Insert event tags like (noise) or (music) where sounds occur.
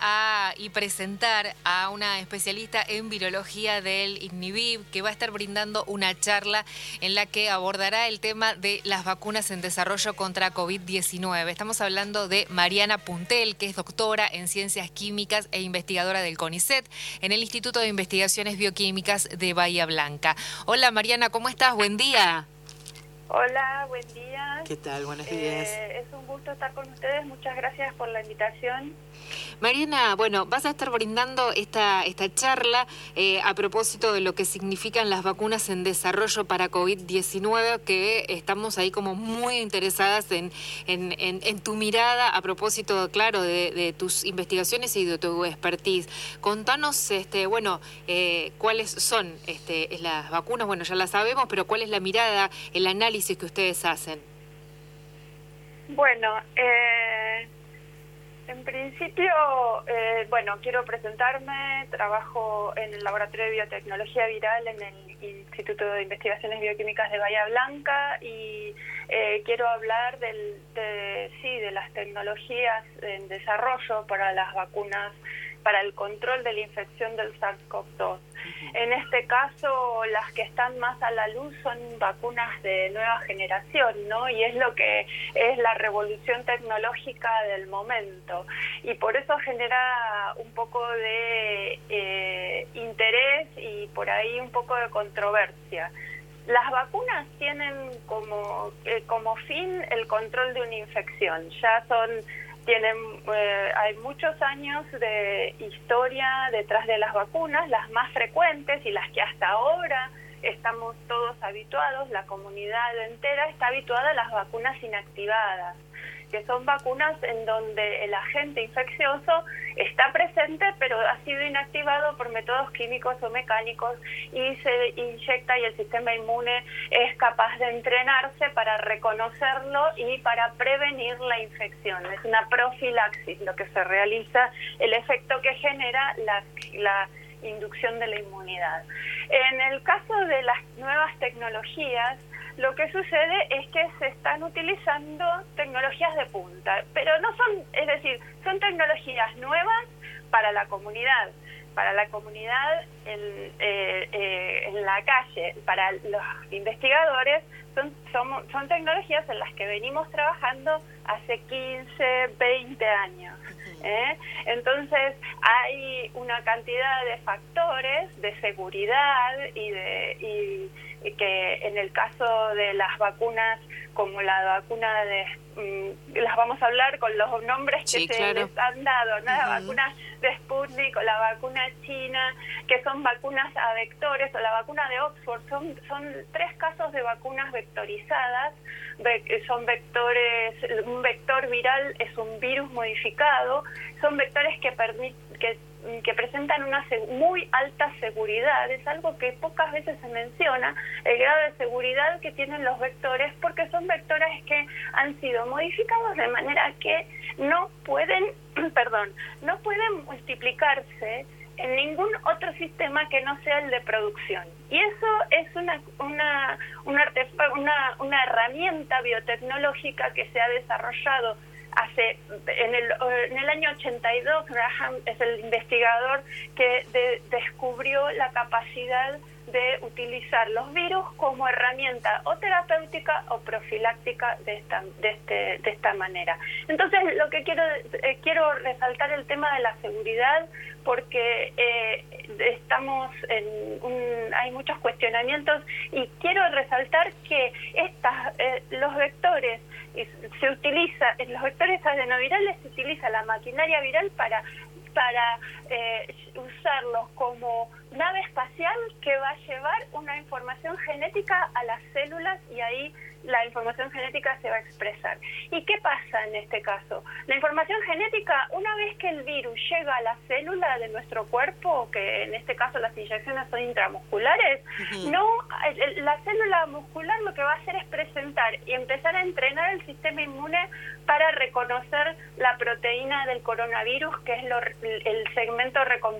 a, y presentar a una especialista en virología del INNIVIB que va a estar brindando una charla en la que abordará el tema de las vacunas en desarrollo contra COVID-19. Estamos hablando de Mariana Puntel, que es doctora en ciencias químicas e investigadora del CONICET en el Instituto de Investigaciones Bioquímicas de Bahía Blanca. Hola Mariana, ¿cómo estás? Buen día. Hola, buen día. ¿Qué tal? Buenos días. Eh, es un gusto estar con ustedes. Muchas gracias por la invitación. Mariana, bueno, vas a estar brindando esta, esta charla eh, a propósito de lo que significan las vacunas en desarrollo para COVID-19, que estamos ahí como muy interesadas en, en, en, tu mirada a propósito, claro, de, tus investigaciones y de tu expertise. Contanos, este, bueno, eh, cuáles son este, las vacunas, bueno, ya las sabemos, pero cuál es la mirada, el análisis que ustedes hacen. Bueno, eh, en principio, eh, bueno, quiero presentarme, trabajo en el Laboratorio de Biotecnología Viral en el Instituto de Investigaciones Bioquímicas de Bahía Blanca y eh, quiero hablar del, de, sí, de las tecnologías en desarrollo para las vacunas, para el control de la infección del SARS-CoV-2. En este caso, las que están más a la luz son vacunas de nueva generación, ¿no? Y es lo que es la revolución tecnológica del momento. Y por eso genera un poco de eh, interés y por ahí un poco de controversia. Las vacunas tienen como, eh, como fin el control de una infección. Ya son tienen, eh, hay muchos años de historia detrás de las vacunas, las más frecuentes y las que hasta ahora estamos todos habituados, la comunidad entera está habituada a las vacunas inactivadas que son vacunas en donde el agente infeccioso está presente pero ha sido inactivado por métodos químicos o mecánicos y se inyecta y el sistema inmune es capaz de entrenarse para reconocerlo y para prevenir la infección. Es una profilaxis lo que se realiza, el efecto que genera la, la inducción de la inmunidad. En el caso de las nuevas tecnologías, lo que sucede es que se están utilizando tecnologías de punta, pero no son, es decir, son tecnologías nuevas para la comunidad, para la comunidad en, eh, eh, en la calle, para los investigadores, son, son, son tecnologías en las que venimos trabajando hace 15, 20 años. ¿eh? Entonces hay una cantidad de factores de seguridad y de que en el caso de las vacunas como la vacuna de mm, las vamos a hablar con los nombres que se les han dado, la vacuna de Sputnik o la vacuna china, que son vacunas a vectores o la vacuna de Oxford, son, son tres casos de vacunas vectorizadas, son vectores, un vector viral es un virus modificado, son vectores que que que presentan una muy alta seguridad, es algo que pocas veces se menciona, el grado de seguridad que tienen los vectores, porque son vectores que han sido modificados de manera que no pueden, (clears throat) perdón, no pueden multiplicarse en ningún otro sistema que no sea el de producción. Y eso es una, una, una, una, una herramienta biotecnológica que se ha desarrollado hace en el, en el año 82 Graham es el investigador que descubrió la capacidad de utilizar los virus como herramienta o terapéutica o profiláctica de esta, de este, de esta manera. Entonces, lo que quiero, eh, quiero resaltar el tema de la seguridad porque eh, estamos en un, hay muchos cuestionamientos y quiero resaltar que estas, eh, los vectores se utiliza, en los vectores adenovirales se utiliza la maquinaria viral para para eh, usarlos como nave espacial que va a llevar una información genética a las células y ahí la información genética se va a expresar. ¿Y qué pasa en este caso? La información genética, una vez que el virus llega a la célula de nuestro cuerpo, que en este caso las inyecciones son intramusculares, no la célula muscular lo que va a hacer es presentar y empezar a entrenar el sistema inmune para reconocer la proteína del coronavirus, que es lo, el segmento recombinante